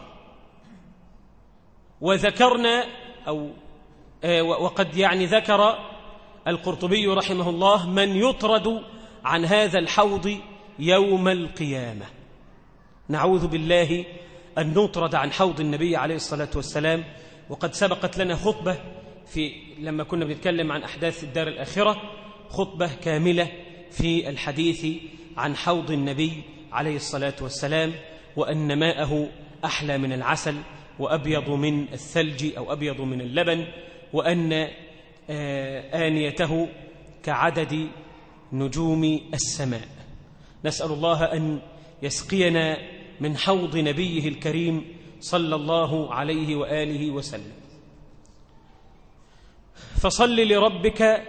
وذكرنا أو وقد يعني ذكر القرطبي رحمه الله من يطرد عن هذا الحوض يوم القيامة. نعوذ بالله أن نطرد عن حوض النبي عليه الصلاة والسلام وقد سبقت لنا خطبة في لما كنا بنتكلم عن أحداث الدار الآخرة خطبة كاملة في الحديث عن حوض النبي عليه الصلاة والسلام وأن ماءه أحلى من العسل وأبيض من الثلج أو أبيض من اللبن وأن آه، آنيته كعدد نجوم السماء. نسأل الله أن يسقينا من حوض نبيه الكريم صلى الله عليه وآله وسلم. فصل لربك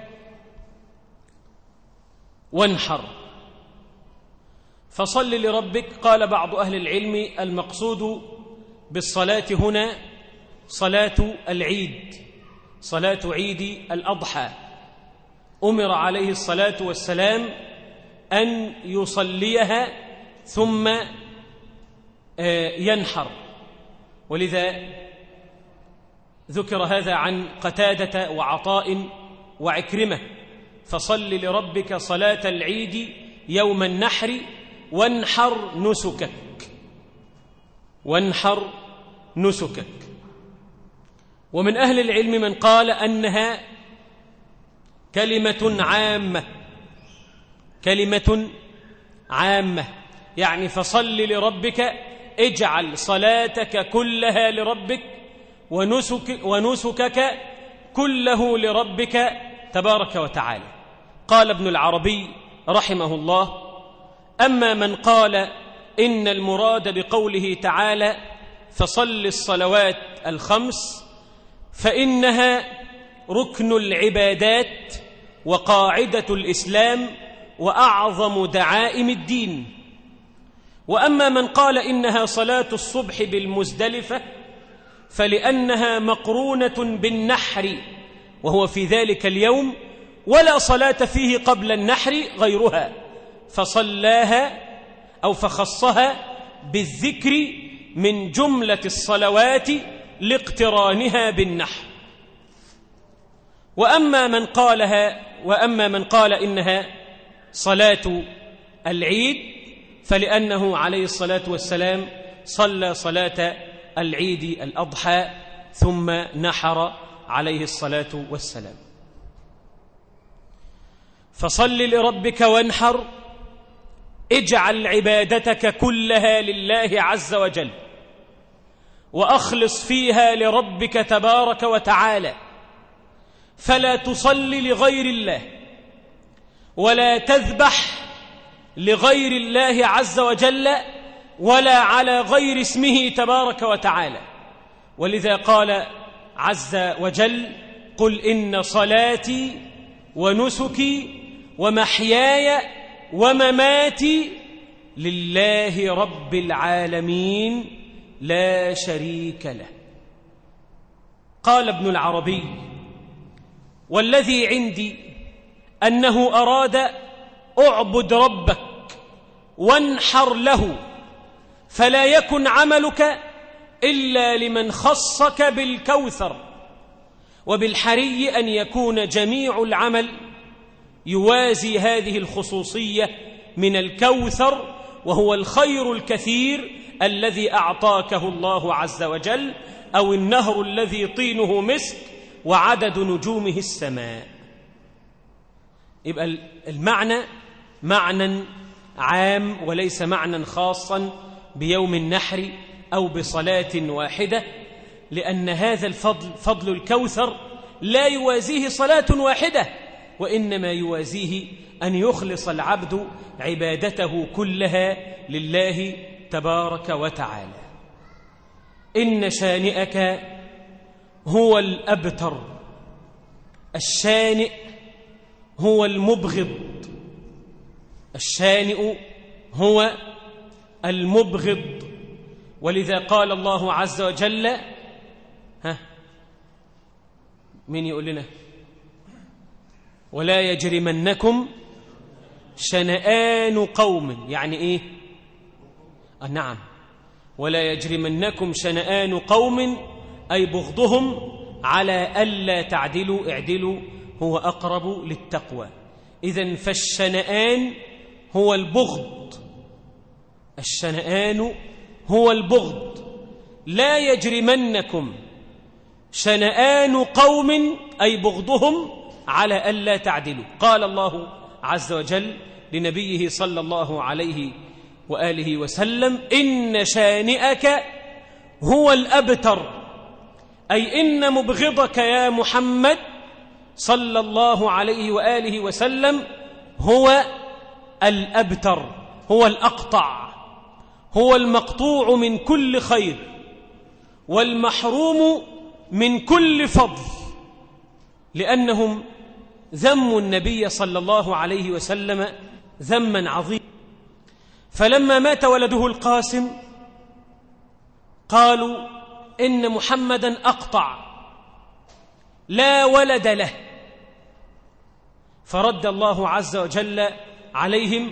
وانحر. فصل لربك قال بعض أهل العلم المقصود بالصلاة هنا صلاة العيد صلاة عيد الأضحى. أمر عليه الصلاة والسلام أن يصليها ثم ينحر. ولذا ذكر هذا عن قتادة وعطاء وعكرمة. فصل لربك صلاة العيد يوم النحر وانحر نسكك. وانحر نسكك. ومن أهل العلم من قال أنها كلمة عامة. كلمة عامة. يعني فصل لربك اجعل صلاتك كلها لربك ونسك ونسكك كله لربك تبارك وتعالى. قال ابن العربي رحمه الله أما من قال إن المراد بقوله تعالى فصل الصلوات الخمس فإنها ركن العبادات وقاعدة الإسلام وأعظم دعائم الدين. وأما من قال إنها صلاة الصبح بالمزدلفة فلأنها مقرونة بالنحر وهو في ذلك اليوم ولا صلاة فيه قبل النحر غيرها فصلاها أو فخصها بالذكر من جملة الصلوات لاقترانها بالنحر. وأما من قالها وأما من قال إنها صلاة العيد فلأنه عليه الصلاة والسلام صلى صلاة العيد الأضحى ثم نحر عليه الصلاة والسلام. فصل لربك وانحر اجعل عبادتك كلها لله عز وجل وأخلص فيها لربك تبارك وتعالى. فلا تصل لغير الله ولا تذبح لغير الله عز وجل ولا على غير اسمه تبارك وتعالى. ولذا قال عز وجل قل إن صلاتي ونسكي ومحياي ومماتي لله رب العالمين لا شريك له. قال ابن العربي والذي عندي أنه أراد أعبد ربك وانحر له فلا يكن عملك إلا لمن خصك بالكوثر وبالحري أن يكون جميع العمل يوازي هذه الخصوصية من الكوثر وهو الخير الكثير الذي أعطاكه الله عز وجل أو النهر الذي طينه مسك وعدد نجومه السماء. يبقى المعنى معنى عام وليس معنى خاصا بيوم النحر أو بصلاة واحدة لأن هذا الفضل فضل الكوثر لا يوازيه صلاة واحدة وإنما يوازيه أن يخلص العبد عبادته كلها لله تبارك وتعالى. إن شانئك هو الأبتر الشانئ هو المبغض. الشانئ هو المبغض. ولذا قال الله عز وجل ها من يقول لنا؟ ولا يجرمنكم شنآن قوم. يعني إيه؟ آه نعم. ولا يجرمنكم شنآن قوم أي بغضهم على ألا تعدلوا اعدلوا هو أقرب للتقوى. إذا فالشنآن هو البغض. الشنآن هو البغض. لا يجرمنكم. شنآن قوم أي بغضهم على ألا تعدلوا. قال الله عز وجل لنبيه صلى الله عليه وآله وسلم إن شانئك هو الأبتر. أي إن مبغضك يا محمد صلى الله عليه وآله وسلم هو الأبتر هو الأقطع هو المقطوع من كل خير والمحروم من كل فضل لأنهم ذموا النبي صلى الله عليه وسلم ذما عظيما. فلما مات ولده القاسم قالوا إن محمدا أقطع لا ولد له. فرد الله عز وجل عليهم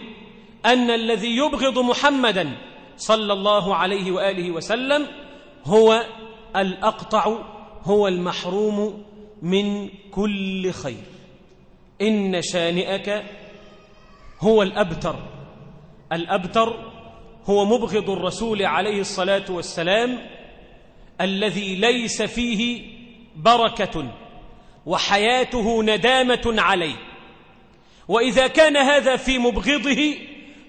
أن الذي يبغض محمدا صلى الله عليه وآله وسلم هو الأقطع هو المحروم من كل خير. إن شانئك هو الأبتر. الأبتر هو مبغض الرسول عليه الصلاة والسلام الذي ليس فيه بركة وحياته ندامة عليه. وإذا كان هذا في مبغضه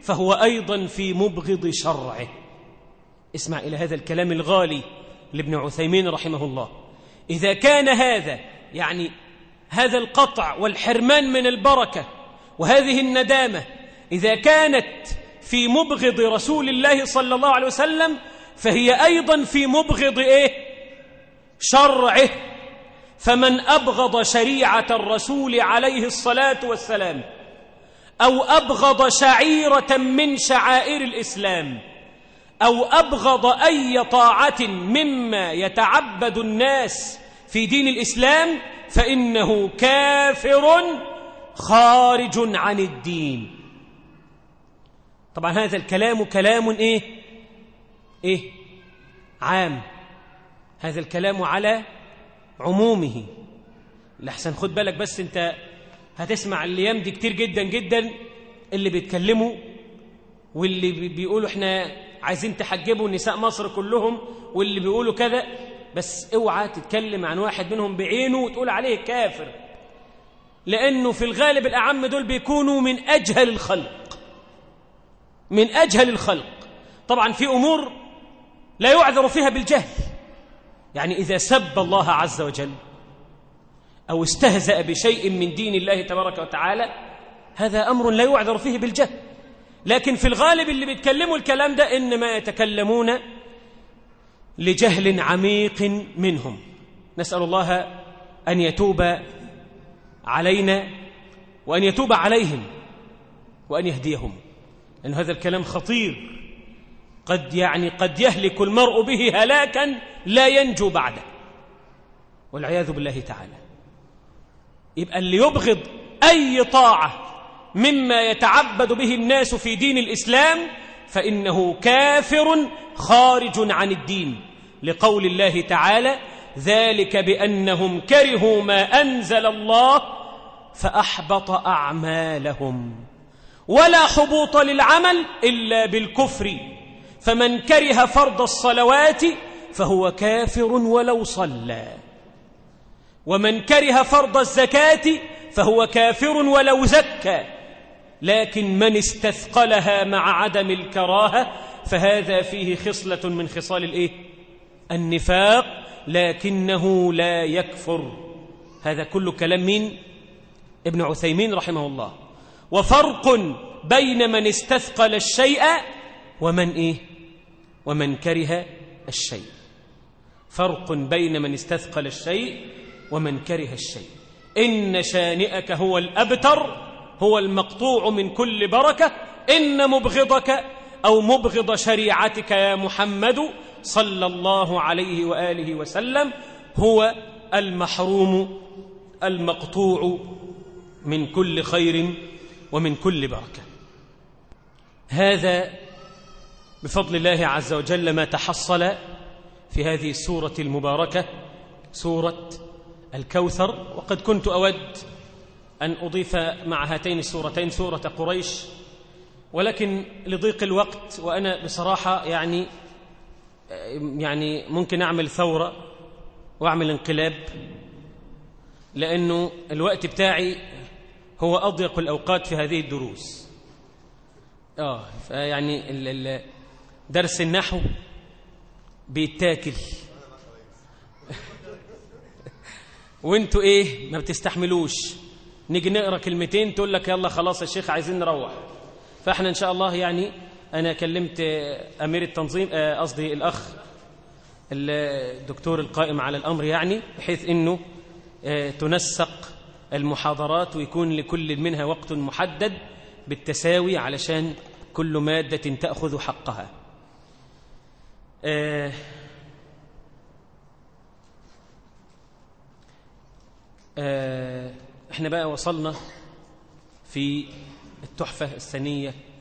فهو أيضا في مبغض شرعه. اسمع إلى هذا الكلام الغالي لابن عثيمين رحمه الله. إذا كان هذا يعني هذا القطع والحرمان من البركة وهذه الندامة إذا كانت في مبغض رسول الله صلى الله عليه وسلم فهي أيضا في مبغض إيه؟ شرعه. فمن أبغض شريعة الرسول عليه الصلاة والسلام أو أبغض شعيرة من شعائر الإسلام أو أبغض أي طاعة مما يتعبد الناس في دين الإسلام فإنه كافر خارج عن الدين. طبعا هذا الكلام كلام إيه؟ إيه؟ عام. هذا الكلام على عمومه. لحسن خد بالك بس انت هتسمع الأيام دي كتير جدا جدا اللي بيتكلموا واللي بيقولوا إحنا عايزين تحجبوا نساء مصر كلهم واللي بيقولوا كذا. بس اوعى تتكلم عن واحد منهم بعينه وتقول عليه كافر. لأنه في الغالب الأعم دول بيكونوا من أجهل الخلق. من أجهل الخلق. طبعا في أمور لا يعذر فيها بالجهل. يعني إذا سب الله عز وجل أو استهزأ بشيء من دين الله تبارك وتعالى هذا أمر لا يعذر فيه بالجهل. لكن في الغالب اللي بيتكلموا الكلام ده إنما يتكلمون لجهل عميق منهم. نسأل الله أن يتوب علينا وأن يتوب عليهم وأن يهديهم. لأن هذا الكلام خطير. قد يعني قد يهلك المرء به هلاكا لا ينجو بعده. والعياذ بالله تعالى. يبقى اللي يبغض أي طاعة مما يتعبد به الناس في دين الإسلام فإنه كافر خارج عن الدين. لقول الله تعالى ذلك بأنهم كرهوا ما أنزل الله فأحبط أعمالهم. ولا حبوط للعمل إلا بالكفر. فمن كره فرض الصلوات فهو كافر ولو صلى ومن كره فرض الزكاة فهو كافر ولو زكى لكن من استثقلها مع عدم الكراهة فهذا فيه خصلة من خصال الإيه؟ النفاق لكنه لا يكفر هذا كل كلام مين؟ ابن عثيمين رحمه الله وفرق بين من استثقل الشيء ومن إيه؟ ومن كره الشيء. فرق بين من استثقل الشيء ومن كره الشيء. إن شانئك هو الأبتر هو المقطوع من كل بركة. إن مبغضك أو مبغض شريعتك يا محمد صلى الله عليه وآله وسلم هو المحروم المقطوع من كل خير ومن كل بركة. هذا بفضل الله عز وجل ما تحصل في هذه السورة المباركة سورة الكوثر. وقد كنت أود أن أضيف مع هاتين السورتين سورة قريش ولكن لضيق الوقت وأنا بصراحة يعني يعني ممكن أعمل ثورة وأعمل انقلاب لأنه الوقت بتاعي هو أضيق الأوقات في هذه الدروس. آه يعني ال ال درس النحو بيتاكل. وانتوا إيه؟ ما بتستحملوش. نيجي نقرأ كلمتين تقول لك يلا خلاص يا شيخ عايزين نروح. فاحنا إن شاء الله يعني أنا كلمت أمير التنظيم قصدي الأخ الدكتور القائم على الأمر يعني بحيث إنه تنسق المحاضرات ويكون لكل منها وقت محدد بالتساوي علشان كل مادة تأخذ حقها. إحنا بقى وصلنا في التحفة الثانية.